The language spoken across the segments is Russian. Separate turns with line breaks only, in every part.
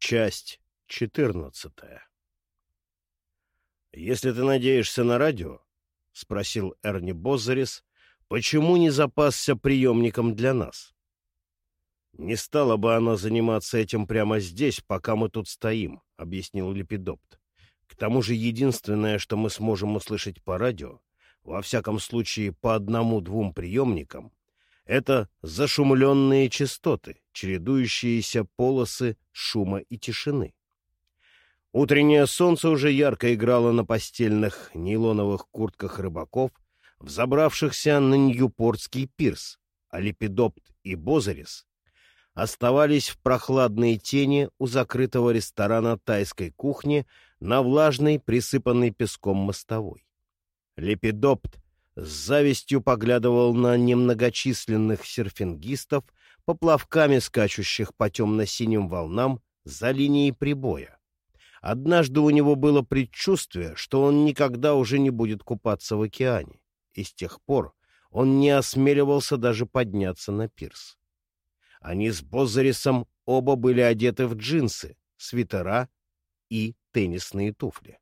Часть четырнадцатая. «Если ты надеешься на радио, — спросил Эрни Бозарис, — почему не запасся приемником для нас? Не стала бы она заниматься этим прямо здесь, пока мы тут стоим, — объяснил Лепидопт. К тому же единственное, что мы сможем услышать по радио, во всяком случае по одному-двум приемникам, это зашумленные частоты, чередующиеся полосы шума и тишины. Утреннее солнце уже ярко играло на постельных нейлоновых куртках рыбаков, взобравшихся на Ньюпортский пирс, а Лепидопт и Бозарис оставались в прохладной тени у закрытого ресторана тайской кухни на влажной, присыпанной песком мостовой. Лепидопт с завистью поглядывал на немногочисленных серфингистов, поплавками скачущих по темно-синим волнам за линией прибоя. Однажды у него было предчувствие, что он никогда уже не будет купаться в океане, и с тех пор он не осмеливался даже подняться на пирс. Они с Бозарисом оба были одеты в джинсы, свитера и теннисные туфли.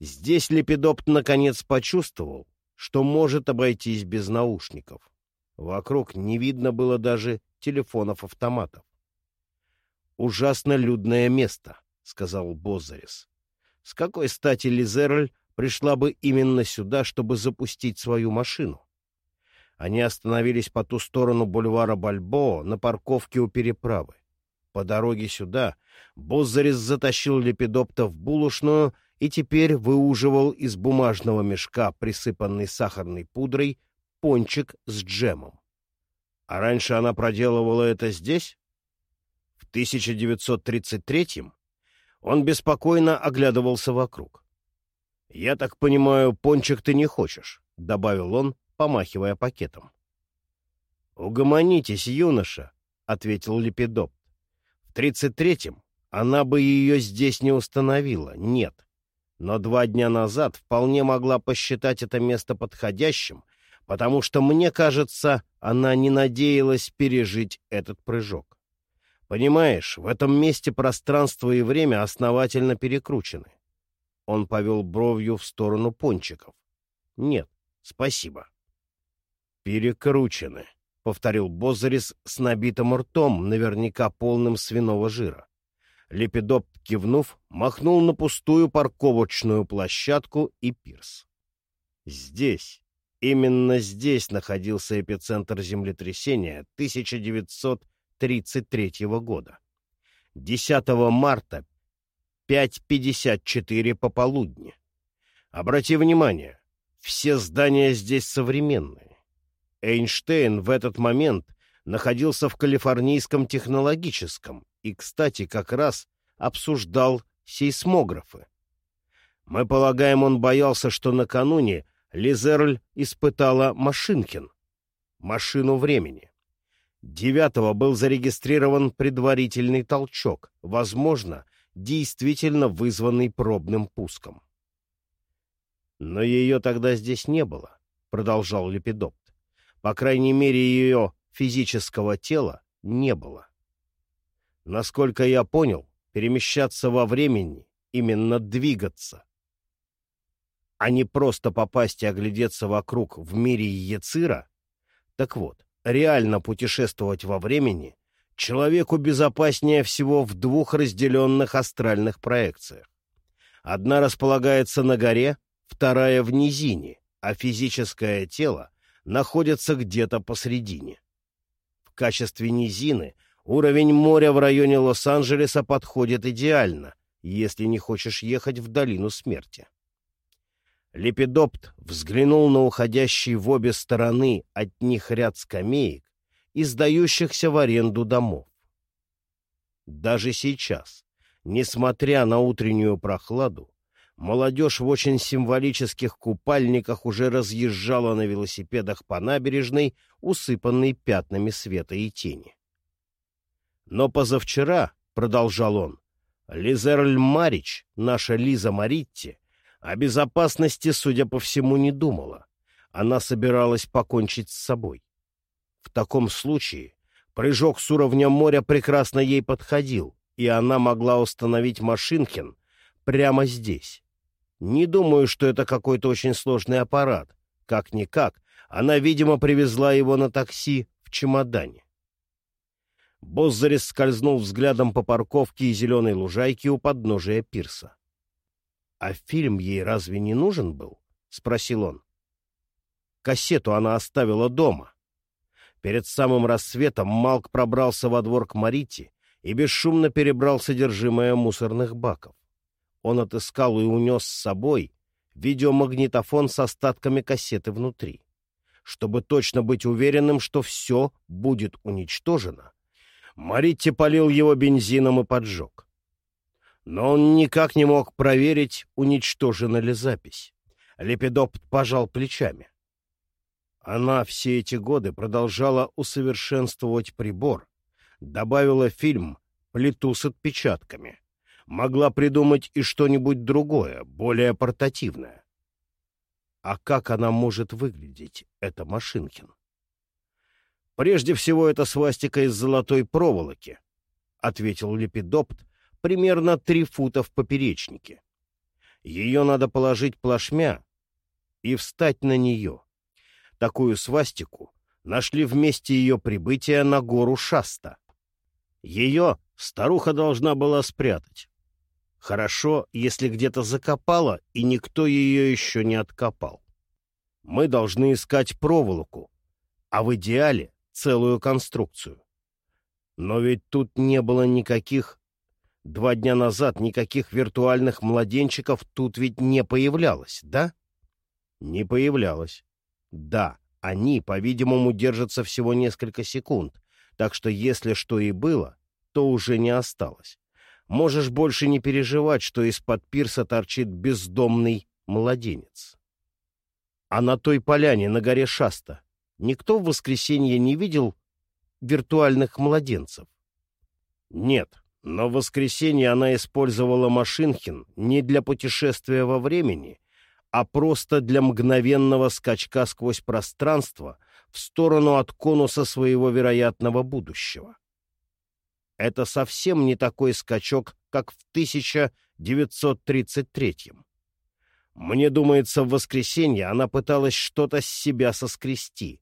Здесь Лепидопт наконец почувствовал, что может обойтись без наушников. Вокруг не видно было даже телефонов-автоматов. «Ужасно людное место», — сказал Бозарис. «С какой стати Лизерль пришла бы именно сюда, чтобы запустить свою машину?» Они остановились по ту сторону бульвара Бальбоа на парковке у переправы. По дороге сюда Бозарис затащил Лепидопта в булочную и теперь выуживал из бумажного мешка, присыпанный сахарной пудрой, пончик с джемом. А раньше она проделывала это здесь? В 1933-м он беспокойно оглядывался вокруг. «Я так понимаю, пончик ты не хочешь», — добавил он, помахивая пакетом. «Угомонитесь, юноша», — ответил Лепидоп. «В тридцать третьем она бы ее здесь не установила, нет. Но два дня назад вполне могла посчитать это место подходящим, потому что, мне кажется, она не надеялась пережить этот прыжок. Понимаешь, в этом месте пространство и время основательно перекручены. Он повел бровью в сторону пончиков. Нет, спасибо. «Перекручены», — повторил Бозарис с набитым ртом, наверняка полным свиного жира. Лепидоп, кивнув, махнул на пустую парковочную площадку и пирс. Здесь, именно здесь находился эпицентр землетрясения 1933 года. 10 марта, 5.54 пополудни. Обрати внимание, все здания здесь современные. Эйнштейн в этот момент находился в Калифорнийском технологическом и, кстати, как раз обсуждал сейсмографы. Мы полагаем, он боялся, что накануне Лизерль испытала Машинкин, машину времени. Девятого был зарегистрирован предварительный толчок, возможно, действительно вызванный пробным пуском. «Но ее тогда здесь не было», — продолжал Лепидоп. По крайней мере, ее физического тела не было. Насколько я понял, перемещаться во времени, именно двигаться, а не просто попасть и оглядеться вокруг в мире Ецира, так вот, реально путешествовать во времени человеку безопаснее всего в двух разделенных астральных проекциях. Одна располагается на горе, вторая в низине, а физическое тело находятся где-то посредине. Качестве низины уровень моря в районе Лос-Анджелеса подходит идеально, если не хочешь ехать в долину смерти. Лепидопт взглянул на уходящий в обе стороны от них ряд скамеек и сдающихся в аренду домов. Даже сейчас, несмотря на утреннюю прохладу, молодежь в очень символических купальниках уже разъезжала на велосипедах по набережной, усыпанной пятнами света и тени. Но позавчера, — продолжал он, — Лизерль Марич, наша Лиза Маритти, о безопасности, судя по всему, не думала. Она собиралась покончить с собой. В таком случае прыжок с уровня моря прекрасно ей подходил, и она могла установить Машинкин прямо здесь. Не думаю, что это какой-то очень сложный аппарат. Как-никак, она, видимо, привезла его на такси в чемодане. Боззарис скользнул взглядом по парковке и зеленой лужайке у подножия пирса. — А фильм ей разве не нужен был? — спросил он. Кассету она оставила дома. Перед самым рассветом Малк пробрался во двор к Марите и бесшумно перебрал содержимое мусорных баков. Он отыскал и унес с собой видеомагнитофон с остатками кассеты внутри. Чтобы точно быть уверенным, что все будет уничтожено, Маритти полил его бензином и поджег. Но он никак не мог проверить, уничтожена ли запись. Лепидопт пожал плечами. Она все эти годы продолжала усовершенствовать прибор, добавила фильм «Плиту с отпечатками». Могла придумать и что-нибудь другое, более портативное. А как она может выглядеть, эта Машинкин? Прежде всего, это свастика из золотой проволоки, — ответил Лепидопт, примерно три фута в поперечнике. Ее надо положить плашмя и встать на нее. Такую свастику нашли в месте ее прибытия на гору Шаста. Ее старуха должна была спрятать. Хорошо, если где-то закопала, и никто ее еще не откопал. Мы должны искать проволоку, а в идеале целую конструкцию. Но ведь тут не было никаких... Два дня назад никаких виртуальных младенчиков тут ведь не появлялось, да? Не появлялось. Да, они, по-видимому, держатся всего несколько секунд, так что если что и было, то уже не осталось. Можешь больше не переживать, что из-под пирса торчит бездомный младенец. А на той поляне на горе Шаста Никто в воскресенье не видел виртуальных младенцев. Нет, но в воскресенье она использовала Машинхин не для путешествия во времени, а просто для мгновенного скачка сквозь пространство в сторону от конуса своего вероятного будущего. Это совсем не такой скачок, как в 1933 -м. Мне думается, в воскресенье она пыталась что-то с себя соскрести,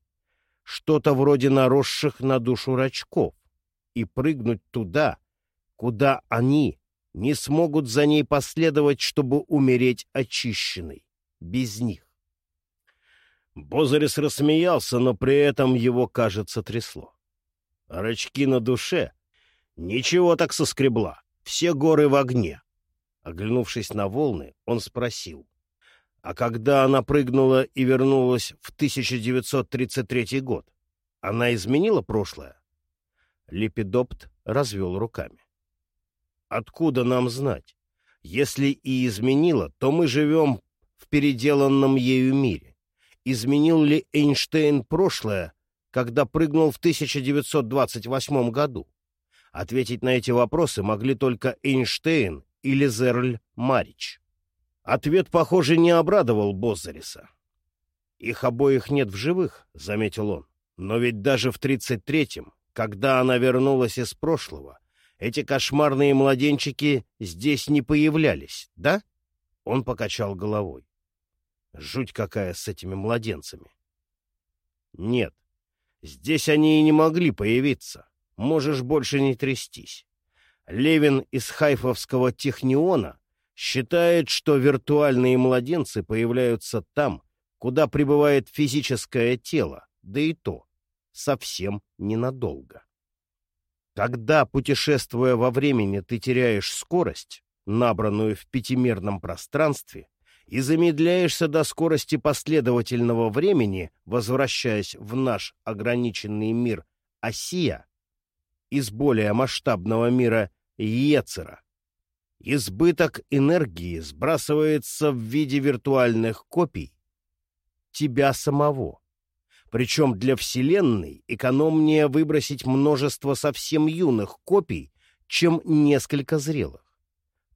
что-то вроде наросших на душу рачков, и прыгнуть туда, куда они не смогут за ней последовать, чтобы умереть очищенной, без них. Бозарис рассмеялся, но при этом его, кажется, трясло. Рачки на душе? Ничего так соскребла. Все горы в огне. Оглянувшись на волны, он спросил. А когда она прыгнула и вернулась в 1933 год, она изменила прошлое? Лепидопт развел руками. Откуда нам знать? Если и изменила, то мы живем в переделанном ею мире. Изменил ли Эйнштейн прошлое, когда прыгнул в 1928 году? Ответить на эти вопросы могли только Эйнштейн или Зерль Марич. Ответ, похоже, не обрадовал Бозариса. «Их обоих нет в живых», — заметил он. «Но ведь даже в тридцать третьем, когда она вернулась из прошлого, эти кошмарные младенчики здесь не появлялись, да?» Он покачал головой. «Жуть какая с этими младенцами!» «Нет, здесь они и не могли появиться. Можешь больше не трястись. Левин из Хайфовского техниона считает, что виртуальные младенцы появляются там, куда пребывает физическое тело, да и то совсем ненадолго. Когда, путешествуя во времени, ты теряешь скорость, набранную в пятимерном пространстве, и замедляешься до скорости последовательного времени, возвращаясь в наш ограниченный мир Осия из более масштабного мира Ецера, Избыток энергии сбрасывается в виде виртуальных копий тебя самого. Причем для Вселенной экономнее выбросить множество совсем юных копий, чем несколько зрелых.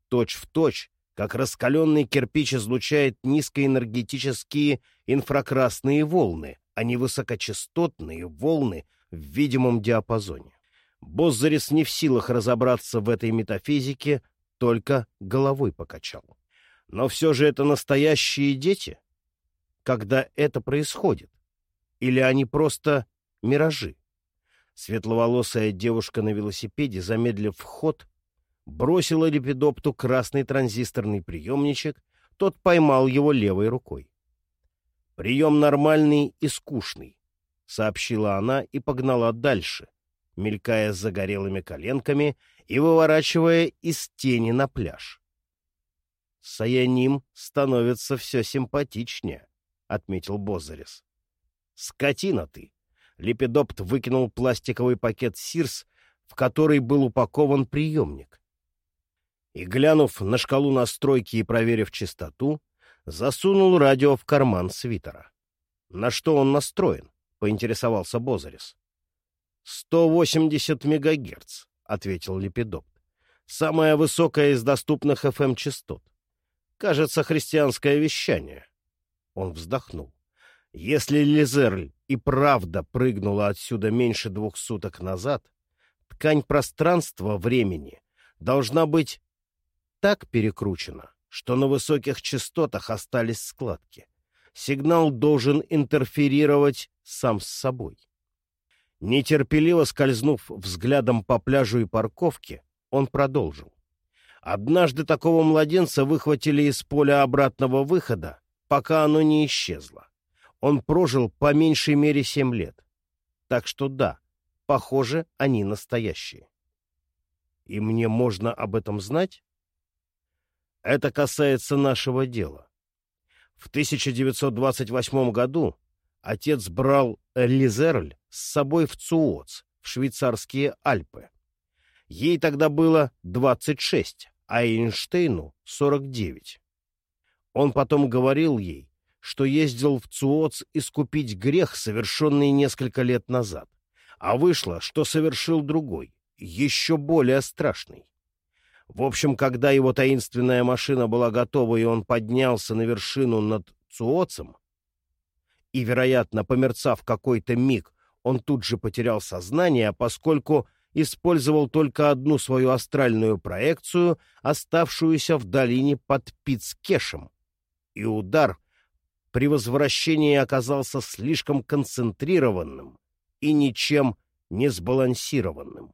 Точь в точь, как раскаленный кирпич излучает низкоэнергетические инфракрасные волны, а не высокочастотные волны в видимом диапазоне. Боззарис не в силах разобраться в этой метафизике, только головой покачал. Но все же это настоящие дети? Когда это происходит? Или они просто миражи? Светловолосая девушка на велосипеде, замедлив ход, бросила Лепидопту красный транзисторный приемничек, тот поймал его левой рукой. «Прием нормальный и скучный», — сообщила она и погнала дальше, мелькая загорелыми коленками и выворачивая из тени на пляж. «Саяним становится все симпатичнее», — отметил Бозарис. «Скотина ты!» Лепидопт выкинул пластиковый пакет «Сирс», в который был упакован приемник. И, глянув на шкалу настройки и проверив частоту, засунул радио в карман свитера. «На что он настроен?» — поинтересовался Бозарис. «180 мегагерц», — ответил Лепидопт. «Самая высокая из доступных FM-частот. Кажется, христианское вещание». Он вздохнул. Если Лизерль и правда прыгнула отсюда меньше двух суток назад, ткань пространства-времени должна быть так перекручена, что на высоких частотах остались складки. Сигнал должен интерферировать сам с собой. Нетерпеливо скользнув взглядом по пляжу и парковке, он продолжил. Однажды такого младенца выхватили из поля обратного выхода, пока оно не исчезло он прожил по меньшей мере семь лет. Так что да, похоже, они настоящие. И мне можно об этом знать? Это касается нашего дела. В 1928 году отец брал Лизерль с собой в Цуоц, в швейцарские Альпы. Ей тогда было 26, а Эйнштейну — 49. Он потом говорил ей, что ездил в Цуоц искупить грех, совершенный несколько лет назад, а вышло, что совершил другой, еще более страшный. В общем, когда его таинственная машина была готова, и он поднялся на вершину над Цуоцем, и, вероятно, померцав какой-то миг, он тут же потерял сознание, поскольку использовал только одну свою астральную проекцию, оставшуюся в долине под Пицкешем, и удар при возвращении оказался слишком концентрированным и ничем не сбалансированным.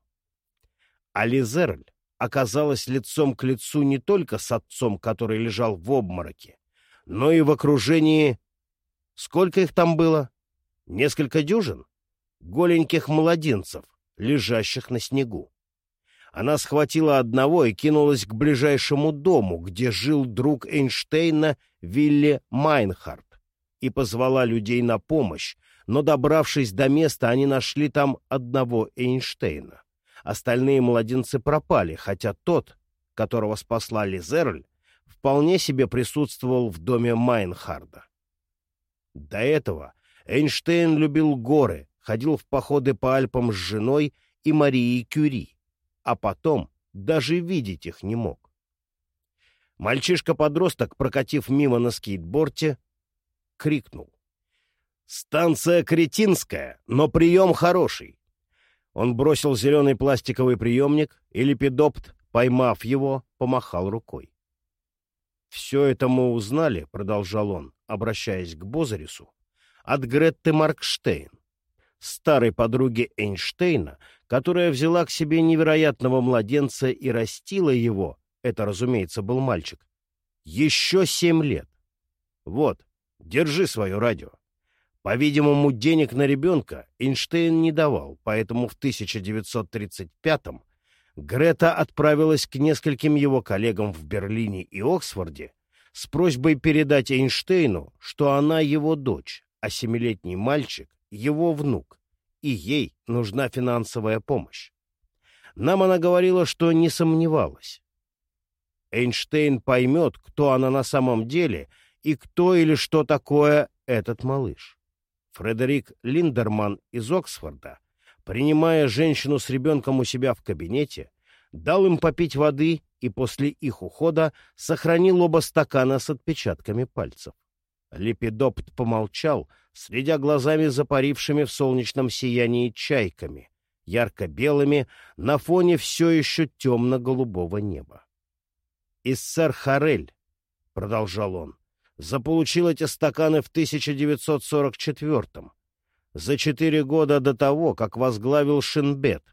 А Лизерль оказалась лицом к лицу не только с отцом, который лежал в обмороке, но и в окружении... Сколько их там было? Несколько дюжин? Голеньких младенцев, лежащих на снегу. Она схватила одного и кинулась к ближайшему дому, где жил друг Эйнштейна Вилли Майнхард и позвала людей на помощь, но, добравшись до места, они нашли там одного Эйнштейна. Остальные младенцы пропали, хотя тот, которого спасла Лизерль, вполне себе присутствовал в доме Майнхарда. До этого Эйнштейн любил горы, ходил в походы по Альпам с женой и Марией Кюри, а потом даже видеть их не мог. Мальчишка-подросток, прокатив мимо на скейтборде, крикнул. «Станция Кретинская, но прием хороший!» Он бросил зеленый пластиковый приемник, и Лепидопт, поймав его, помахал рукой. «Все это мы узнали», — продолжал он, обращаясь к Бозарису, — «от Гретты Маркштейн, старой подруги Эйнштейна, которая взяла к себе невероятного младенца и растила его, это, разумеется, был мальчик, еще семь лет. Вот, Держи свое радио. По-видимому, денег на ребенка Эйнштейн не давал, поэтому в 1935-м Грета отправилась к нескольким его коллегам в Берлине и Оксфорде с просьбой передать Эйнштейну, что она его дочь, а семилетний мальчик — его внук, и ей нужна финансовая помощь. Нам она говорила, что не сомневалась. Эйнштейн поймет, кто она на самом деле — и кто или что такое этот малыш. Фредерик Линдерман из Оксфорда, принимая женщину с ребенком у себя в кабинете, дал им попить воды и после их ухода сохранил оба стакана с отпечатками пальцев. Лепидопт помолчал, следя глазами запарившими в солнечном сиянии чайками, ярко-белыми на фоне все еще темно-голубого неба. «Иссер Харель», — продолжал он, — заполучил эти стаканы в 1944-м, за четыре года до того, как возглавил Шинбет,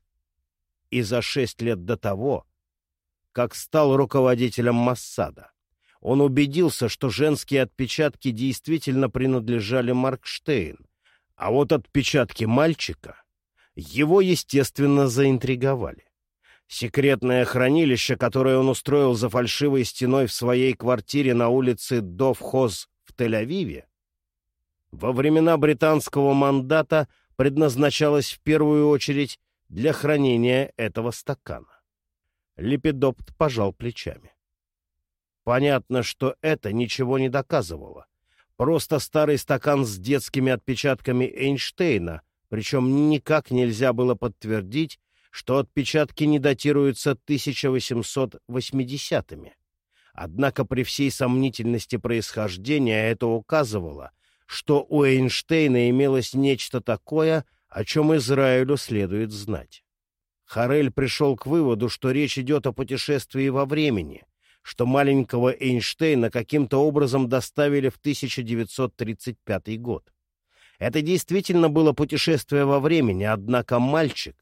и за шесть лет до того, как стал руководителем Массада. Он убедился, что женские отпечатки действительно принадлежали Маркштейн, а вот отпечатки мальчика его, естественно, заинтриговали. Секретное хранилище, которое он устроил за фальшивой стеной в своей квартире на улице Довхоз в Тель-Авиве, во времена британского мандата предназначалось в первую очередь для хранения этого стакана. Лепидопт пожал плечами. Понятно, что это ничего не доказывало. Просто старый стакан с детскими отпечатками Эйнштейна, причем никак нельзя было подтвердить, что отпечатки не датируются 1880-ми. Однако при всей сомнительности происхождения это указывало, что у Эйнштейна имелось нечто такое, о чем Израилю следует знать. Харель пришел к выводу, что речь идет о путешествии во времени, что маленького Эйнштейна каким-то образом доставили в 1935 год. Это действительно было путешествие во времени, однако мальчик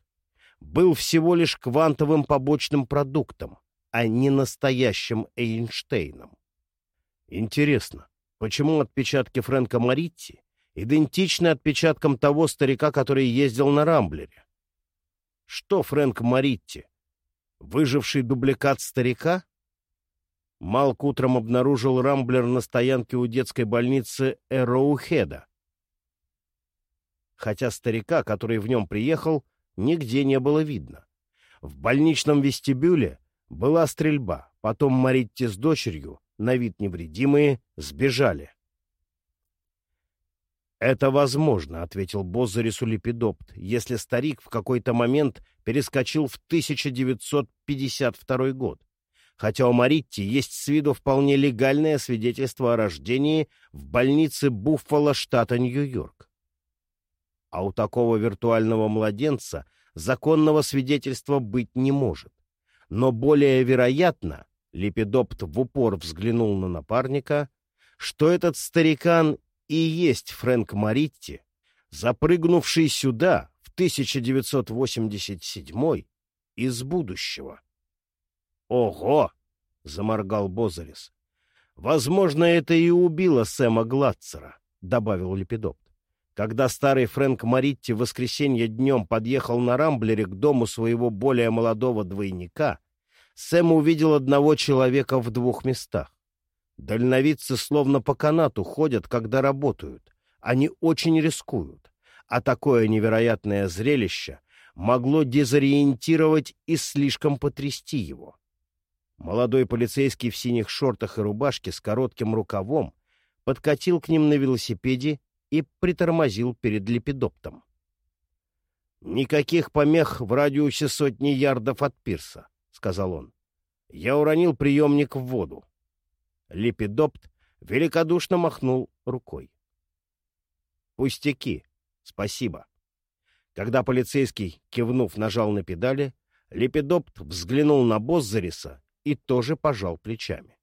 был всего лишь квантовым побочным продуктом, а не настоящим Эйнштейном. Интересно, Почему отпечатки Фрэнка Маритти идентичны отпечаткам того старика, который ездил на Рамблере? Что Фрэнк Маритти? Выживший дубликат старика? Малк утром обнаружил Рамблер на стоянке у детской больницы Эроухеда. Хотя старика, который в нем приехал, нигде не было видно. В больничном вестибюле была стрельба, потом Маритти с дочерью на вид невредимые, сбежали. «Это возможно», — ответил Бозарису Лепидопт, «если старик в какой-то момент перескочил в 1952 год, хотя у Маритти есть с виду вполне легальное свидетельство о рождении в больнице Буффало, штата Нью-Йорк. А у такого виртуального младенца законного свидетельства быть не может. Но более вероятно, Лепидопт в упор взглянул на напарника, что этот старикан и есть Фрэнк Маритти, запрыгнувший сюда в 1987 из будущего. «Ого!» — заморгал Бозарис. «Возможно, это и убило Сэма Гладцера», — добавил Лепидопт. Когда старый Фрэнк Маритти в воскресенье днем подъехал на Рамблере к дому своего более молодого двойника — Сэм увидел одного человека в двух местах. Дальновидцы словно по канату ходят, когда работают. Они очень рискуют. А такое невероятное зрелище могло дезориентировать и слишком потрясти его. Молодой полицейский в синих шортах и рубашке с коротким рукавом подкатил к ним на велосипеде и притормозил перед лепидоптом. «Никаких помех в радиусе сотни ярдов от пирса», сказал он. Я уронил приемник в воду. Лепидопт великодушно махнул рукой. «Пустяки. Спасибо». Когда полицейский, кивнув, нажал на педали, Лепидопт взглянул на Боззариса и тоже пожал плечами.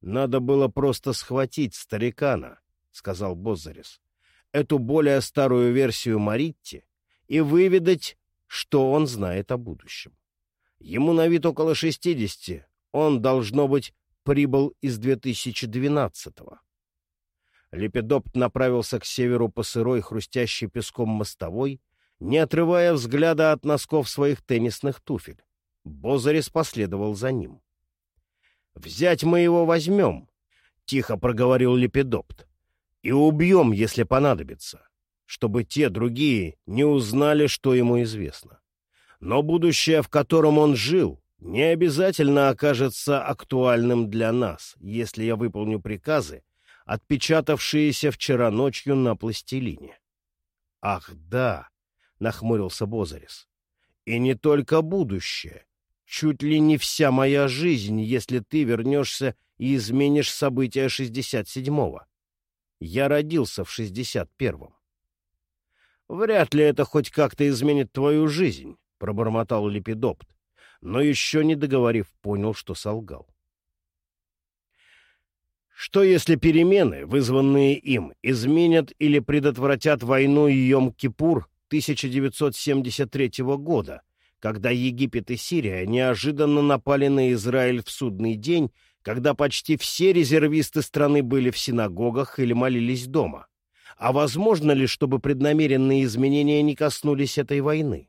«Надо было просто схватить старикана», — сказал Боззарис, — «эту более старую версию Маритти и выведать, что он знает о будущем. Ему на вид около 60, он, должно быть, прибыл из 2012-го. Лепидопт направился к северу по сырой, хрустящей песком мостовой, не отрывая взгляда от носков своих теннисных туфель. Бозарис последовал за ним. «Взять мы его возьмем», — тихо проговорил Лепидопт, — «и убьем, если понадобится чтобы те другие не узнали, что ему известно. Но будущее, в котором он жил, не обязательно окажется актуальным для нас, если я выполню приказы, отпечатавшиеся вчера ночью на пластилине. — Ах, да! — нахмурился Бозарис. — И не только будущее. Чуть ли не вся моя жизнь, если ты вернешься и изменишь события 67-го. Я родился в 61-м. «Вряд ли это хоть как-то изменит твою жизнь», — пробормотал Лепидопт, но еще не договорив, понял, что солгал. Что если перемены, вызванные им, изменят или предотвратят войну Йом-Кипур 1973 года, когда Египет и Сирия неожиданно напали на Израиль в судный день, когда почти все резервисты страны были в синагогах или молились дома? А возможно ли, чтобы преднамеренные изменения не коснулись этой войны?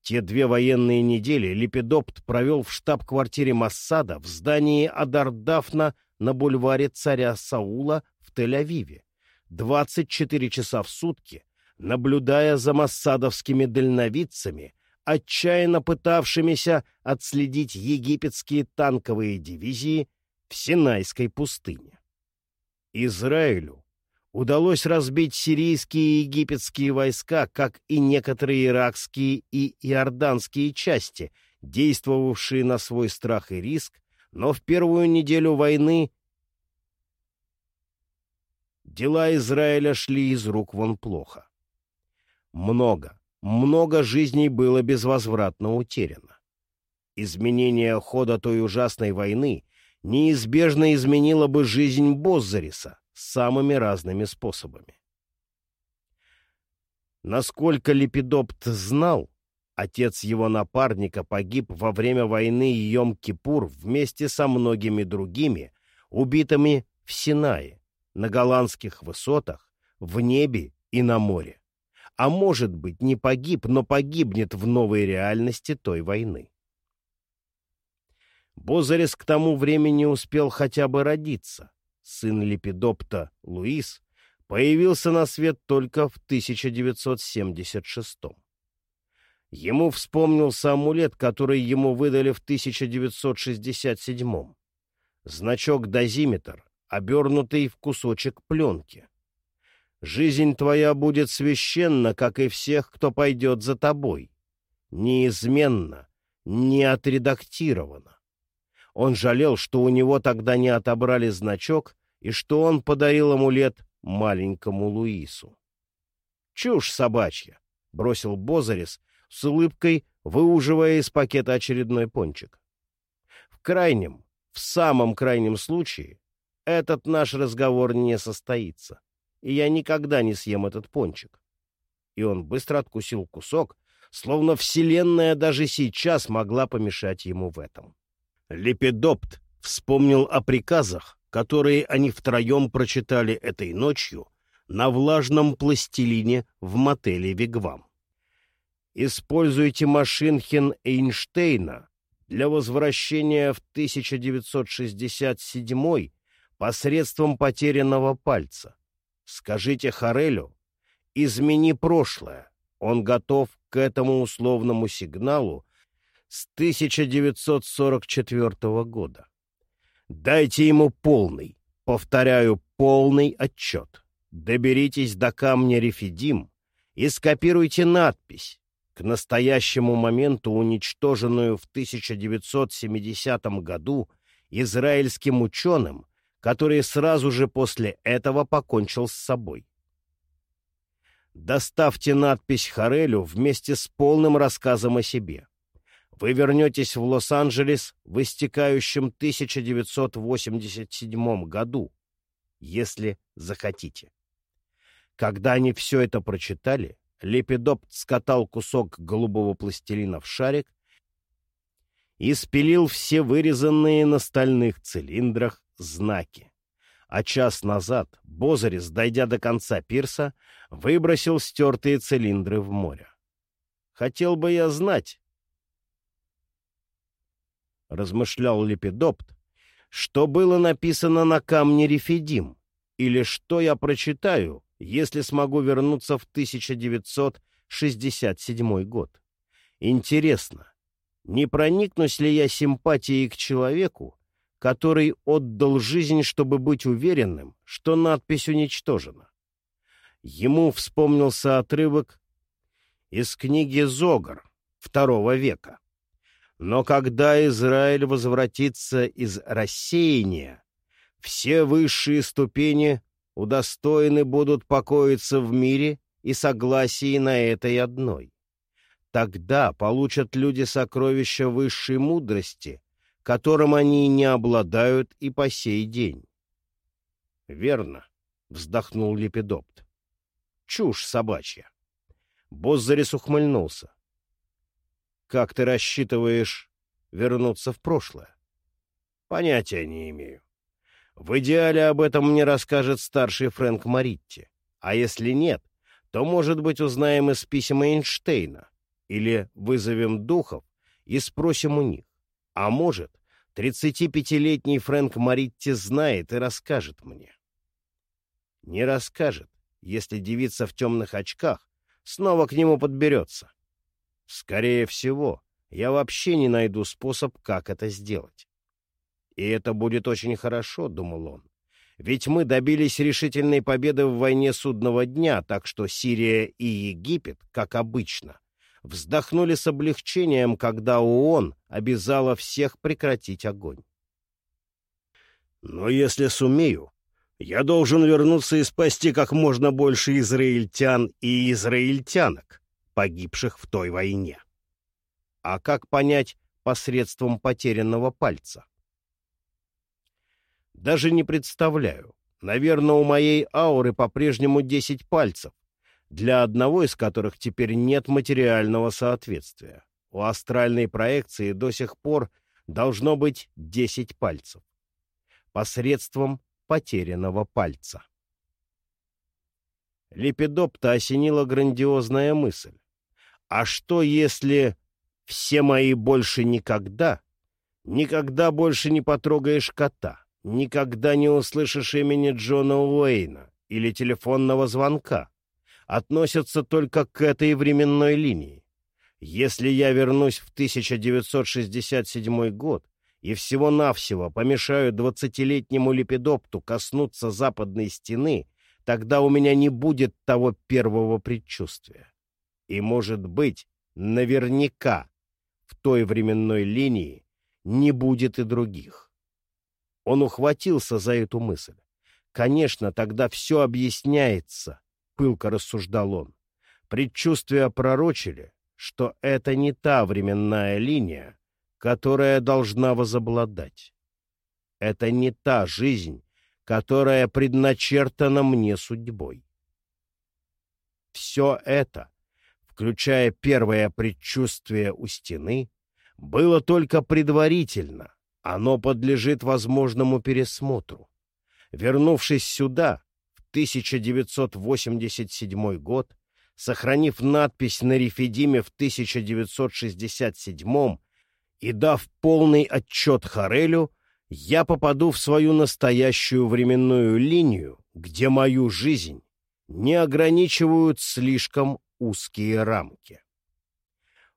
Те две военные недели Лепидопт провел в штаб-квартире Массада в здании Адардафна на бульваре царя Саула в Тель-Авиве, 24 часа в сутки, наблюдая за массадовскими дальновидцами, отчаянно пытавшимися отследить египетские танковые дивизии в Синайской пустыне. Израилю удалось разбить сирийские и египетские войска, как и некоторые иракские и иорданские части, действовавшие на свой страх и риск но в первую неделю войны дела Израиля шли из рук вон плохо. Много, много жизней было безвозвратно утеряно. Изменение хода той ужасной войны неизбежно изменило бы жизнь Боззариса самыми разными способами. Насколько Лепидопт знал, Отец его напарника погиб во время войны Йом-Кипур вместе со многими другими, убитыми в Синае, на голландских высотах, в небе и на море. А может быть, не погиб, но погибнет в новой реальности той войны. Бозарес к тому времени успел хотя бы родиться. Сын Лепидопта, Луис, появился на свет только в 1976 -м. Ему вспомнился амулет, который ему выдали в 1967-м. Значок-дозиметр, обернутый в кусочек пленки. Жизнь твоя будет священна, как и всех, кто пойдет за тобой. Неизменно, не отредактировано. Он жалел, что у него тогда не отобрали значок и что он подарил амулет маленькому Луису. «Чушь собачья!» — бросил Бозарис — с улыбкой выуживая из пакета очередной пончик. В крайнем, в самом крайнем случае, этот наш разговор не состоится, и я никогда не съем этот пончик. И он быстро откусил кусок, словно Вселенная даже сейчас могла помешать ему в этом. Лепидопт вспомнил о приказах, которые они втроем прочитали этой ночью на влажном пластилине в мотеле «Вигвам». Используйте Машинхен Эйнштейна для возвращения в 1967 посредством потерянного пальца. Скажите Харелю, измени прошлое. Он готов к этому условному сигналу с 1944 года. Дайте ему полный, повторяю, полный отчет. Доберитесь до камня Рефидим и скопируйте надпись к настоящему моменту уничтоженную в 1970 году израильским ученым, который сразу же после этого покончил с собой. Доставьте надпись Харелю вместе с полным рассказом о себе. Вы вернетесь в Лос-Анджелес в истекающем 1987 году, если захотите. Когда они все это прочитали, Лепидопт скатал кусок голубого пластилина в шарик и спилил все вырезанные на стальных цилиндрах знаки. А час назад Бозарис, дойдя до конца пирса, выбросил стертые цилиндры в море. «Хотел бы я знать», — размышлял Лепидопт, что было написано на камне Рефидим, или что я прочитаю, если смогу вернуться в 1967 год. Интересно, не проникнусь ли я симпатией к человеку, который отдал жизнь, чтобы быть уверенным, что надпись уничтожена? Ему вспомнился отрывок из книги «Зогар» II века. Но когда Израиль возвратится из рассеяния, все высшие ступени удостоены будут покоиться в мире и согласии на этой одной. Тогда получат люди сокровища высшей мудрости, которым они не обладают и по сей день. — Верно, — вздохнул Лепидопт. — Чушь собачья. Боззарис ухмыльнулся. — Как ты рассчитываешь вернуться в прошлое? — Понятия не имею. В идеале об этом мне расскажет старший Фрэнк Маритти. А если нет, то, может быть, узнаем из писем Эйнштейна. Или вызовем духов и спросим у них. А может, 35-летний Фрэнк Маритти знает и расскажет мне. Не расскажет, если девица в темных очках снова к нему подберется. Скорее всего, я вообще не найду способ, как это сделать. И это будет очень хорошо, — думал он. Ведь мы добились решительной победы в войне судного дня, так что Сирия и Египет, как обычно, вздохнули с облегчением, когда ООН обязала всех прекратить огонь. Но если сумею, я должен вернуться и спасти как можно больше израильтян и израильтянок, погибших в той войне. А как понять посредством потерянного пальца? Даже не представляю. Наверное, у моей ауры по-прежнему десять пальцев, для одного из которых теперь нет материального соответствия. У астральной проекции до сих пор должно быть десять пальцев. Посредством потерянного пальца. Лепидопта осенила грандиозная мысль. А что, если все мои больше никогда, никогда больше не потрогаешь кота? никогда не услышишь имени Джона Уэйна или телефонного звонка. Относятся только к этой временной линии. Если я вернусь в 1967 год и всего-навсего помешаю двадцатилетнему лепидопту коснуться западной стены, тогда у меня не будет того первого предчувствия. И, может быть, наверняка в той временной линии не будет и других. Он ухватился за эту мысль. «Конечно, тогда все объясняется», — пылко рассуждал он. «Предчувствия пророчили, что это не та временная линия, которая должна возобладать. Это не та жизнь, которая предначертана мне судьбой. Все это, включая первое предчувствие у стены, было только предварительно, оно подлежит возможному пересмотру. Вернувшись сюда, 1987 год, сохранив надпись на Рефидиме в 1967 и дав полный отчет Харелю, я попаду в свою настоящую временную линию, где мою жизнь не ограничивают слишком узкие рамки.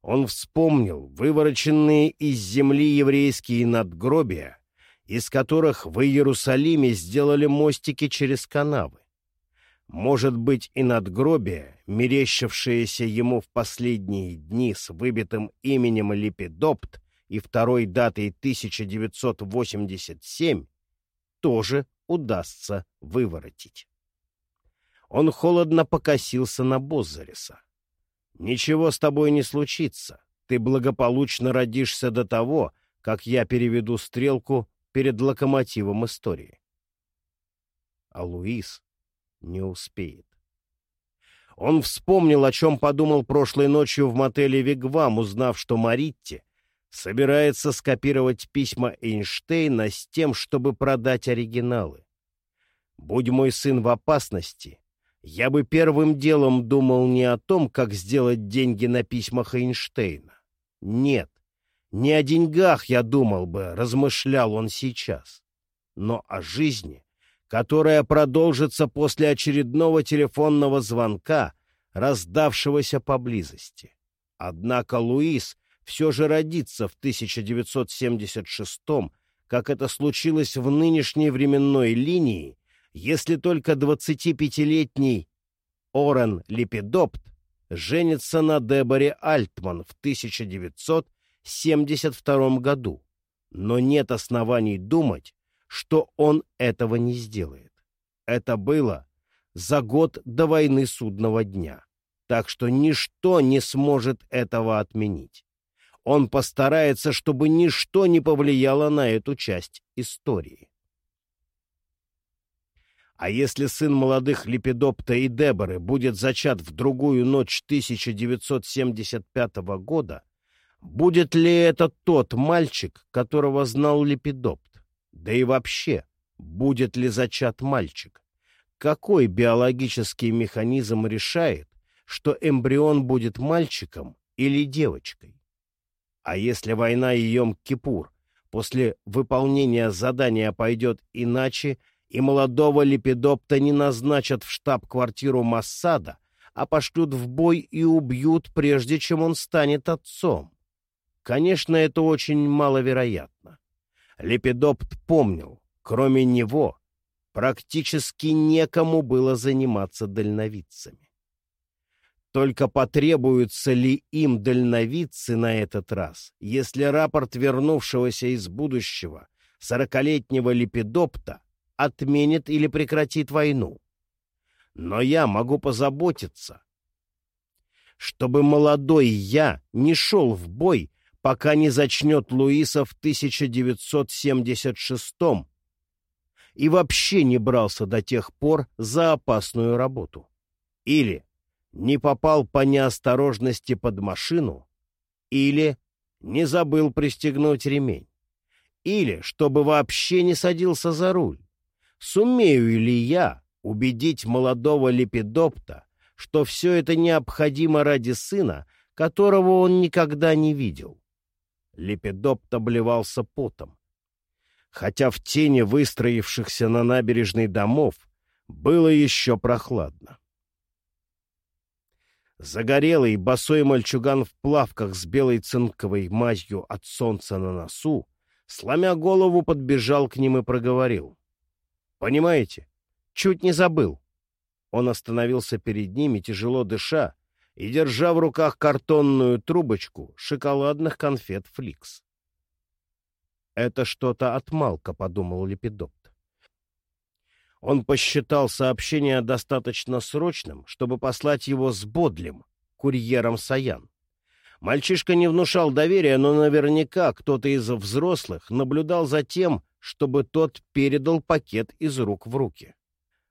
Он вспомнил вывороченные из земли еврейские надгробия, из которых в Иерусалиме сделали мостики через канавы. Может быть, и надгробия, мерещившиеся ему в последние дни с выбитым именем Липидопт и второй датой 1987, тоже удастся выворотить. Он холодно покосился на Боззареса. Ничего с тобой не случится. Ты благополучно родишься до того, как я переведу стрелку перед локомотивом истории. А Луис не успеет. Он вспомнил, о чем подумал прошлой ночью в мотеле «Вигвам», узнав, что Маритти собирается скопировать письма Эйнштейна с тем, чтобы продать оригиналы. «Будь мой сын в опасности, я бы первым делом думал не о том, как сделать деньги на письмах Эйнштейна. Нет, не о деньгах я думал бы, размышлял он сейчас, но о жизни, которая продолжится после очередного телефонного звонка, раздавшегося поблизости. Однако Луис все же родится в 1976 как это случилось в нынешней временной линии, если только 25-летний Орен Липидопт женится на Деборе Альтман в 1972 году, но нет оснований думать, что он этого не сделает. Это было за год до войны судного дня. Так что ничто не сможет этого отменить. Он постарается, чтобы ничто не повлияло на эту часть истории. А если сын молодых Лепидопта и Деборы будет зачат в другую ночь 1975 года, будет ли это тот мальчик, которого знал Лепидопт? Да и вообще, будет ли зачат мальчик? Какой биологический механизм решает, что эмбрион будет мальчиком или девочкой? А если война и Йом-Кипур после выполнения задания пойдет иначе, и молодого лепидопта не назначат в штаб-квартиру Массада, а пошлют в бой и убьют, прежде чем он станет отцом. Конечно, это очень маловероятно. Лепидопт помнил, кроме него, практически некому было заниматься дальновидцами. Только потребуются ли им дальновидцы на этот раз, если рапорт вернувшегося из будущего сорокалетнего лепидопта отменит или прекратит войну. Но я могу позаботиться, чтобы молодой я не шел в бой, пока не зачнет Луиса в 1976 и вообще не брался до тех пор за опасную работу. Или не попал по неосторожности под машину, или не забыл пристегнуть ремень, или чтобы вообще не садился за руль. Сумею ли я убедить молодого лепидопта, что все это необходимо ради сына, которого он никогда не видел? Лепидопт обливался потом. Хотя в тени выстроившихся на набережной домов было еще прохладно. Загорелый босой мальчуган в плавках с белой цинковой мазью от солнца на носу, сломя голову, подбежал к ним и проговорил. Понимаете? Чуть не забыл. Он остановился перед ними, тяжело дыша, и держа в руках картонную трубочку шоколадных конфет «Фликс». «Это что-то от Малка», — подумал Лепидопт. Он посчитал сообщение достаточно срочным, чтобы послать его с Бодлем, курьером Саян. Мальчишка не внушал доверия, но наверняка кто-то из взрослых наблюдал за тем, чтобы тот передал пакет из рук в руки.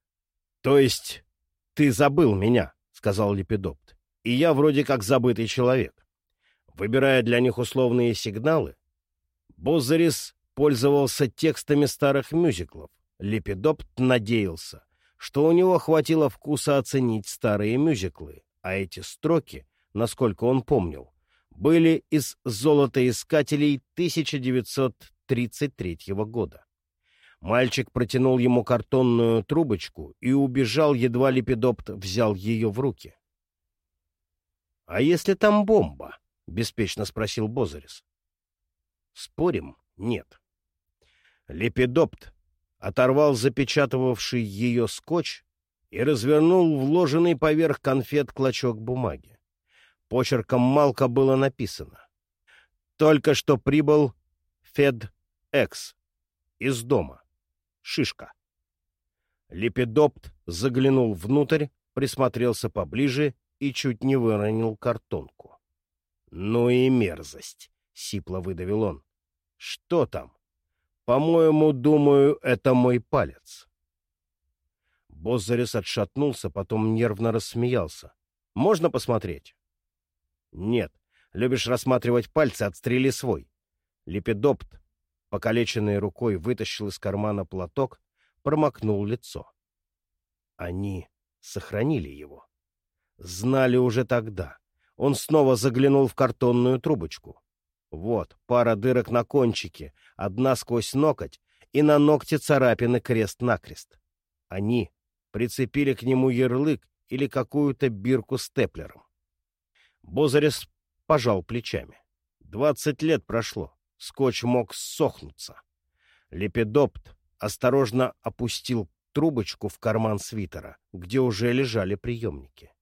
— То есть ты забыл меня, — сказал Лепидопт, — и я вроде как забытый человек. Выбирая для них условные сигналы, Бозарис пользовался текстами старых мюзиклов. Лепидопт надеялся, что у него хватило вкуса оценить старые мюзиклы, а эти строки, насколько он помнил, были из «Золотоискателей» 1900 1933 года. Мальчик протянул ему картонную трубочку и убежал, едва Лепидопт взял ее в руки. — А если там бомба? — беспечно спросил Бозарис. — Спорим, нет. Лепидопт оторвал запечатывавший ее скотч и развернул вложенный поверх конфет клочок бумаги. Почерком Малка было написано. «Только что прибыл Фед Экс. Из дома. Шишка. Лепидопт заглянул внутрь, присмотрелся поближе и чуть не выронил картонку. «Ну и мерзость!» — сипло выдавил он. «Что там? По-моему, думаю, это мой палец». Бозарис отшатнулся, потом нервно рассмеялся. «Можно посмотреть?» «Нет. Любишь рассматривать пальцы, отстрели свой. Лепидопт, покалеченной рукой, вытащил из кармана платок, промокнул лицо. Они сохранили его. Знали уже тогда. Он снова заглянул в картонную трубочку. Вот, пара дырок на кончике, одна сквозь ноготь, и на ногте царапины крест-накрест. Они прицепили к нему ярлык или какую-то бирку степлером. Бозарес пожал плечами. Двадцать лет прошло скотч мог сохнуться. Лепидопт осторожно опустил трубочку в карман свитера, где уже лежали приемники.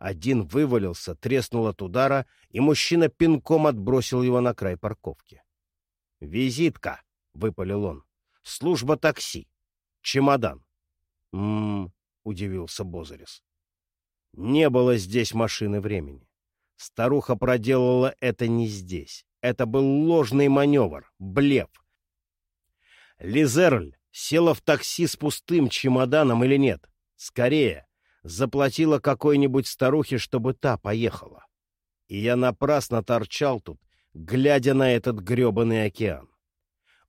Один вывалился, треснул от удара, и мужчина пинком отбросил его на край парковки. «Визитка!» — выпалил он. «Служба такси. Чемодан». «М-м, — удивился Бозарис. Не было здесь машины времени. Старуха проделала это не здесь. Это был ложный маневр, блеф. Лизерль села в такси с пустым чемоданом или нет? Скорее, заплатила какой-нибудь старухе, чтобы та поехала. И я напрасно торчал тут, глядя на этот гребаный океан.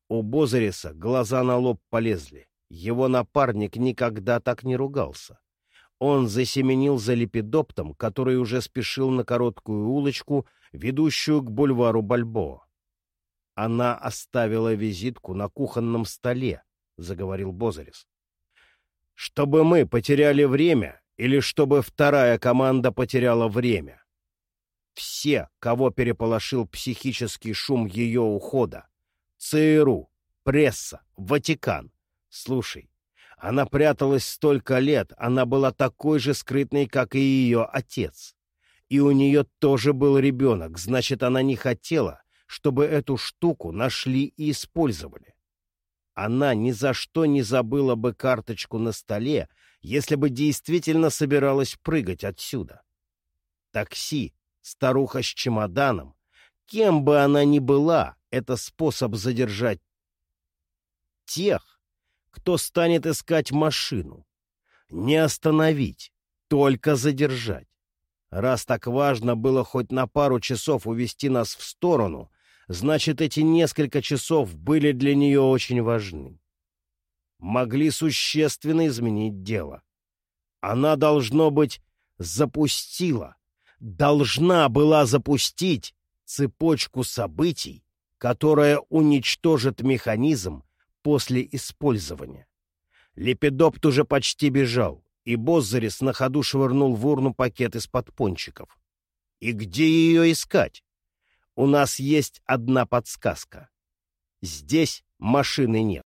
У Бозариса глаза на лоб полезли. Его напарник никогда так не ругался. Он засеменил за лепидоптом, который уже спешил на короткую улочку, ведущую к бульвару Бальбоа. Она оставила визитку на кухонном столе, — заговорил Бозарис. Чтобы мы потеряли время или чтобы вторая команда потеряла время? Все, кого переполошил психический шум ее ухода. ЦРУ, пресса, Ватикан. Слушай, она пряталась столько лет, она была такой же скрытной, как и ее отец. И у нее тоже был ребенок, значит, она не хотела, чтобы эту штуку нашли и использовали. Она ни за что не забыла бы карточку на столе, если бы действительно собиралась прыгать отсюда. Такси, старуха с чемоданом, кем бы она ни была, это способ задержать тех, кто станет искать машину. Не остановить, только задержать. Раз так важно было хоть на пару часов увести нас в сторону, значит, эти несколько часов были для нее очень важны. Могли существенно изменить дело. Она, должно быть, запустила, должна была запустить цепочку событий, которая уничтожит механизм после использования. Лепидопт уже почти бежал, и Боззарис на ходу швырнул в урну пакет из-под пончиков. И где ее искать? У нас есть одна подсказка. Здесь машины нет.